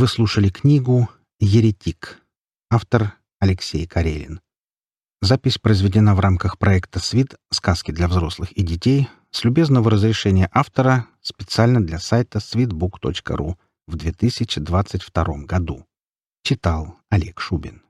Вы слушали книгу «Еретик». Автор Алексей Карелин. Запись произведена в рамках проекта «Свит. Сказки для взрослых и детей» с любезного разрешения автора специально для сайта sweetbook.ru в 2022 году. Читал Олег Шубин.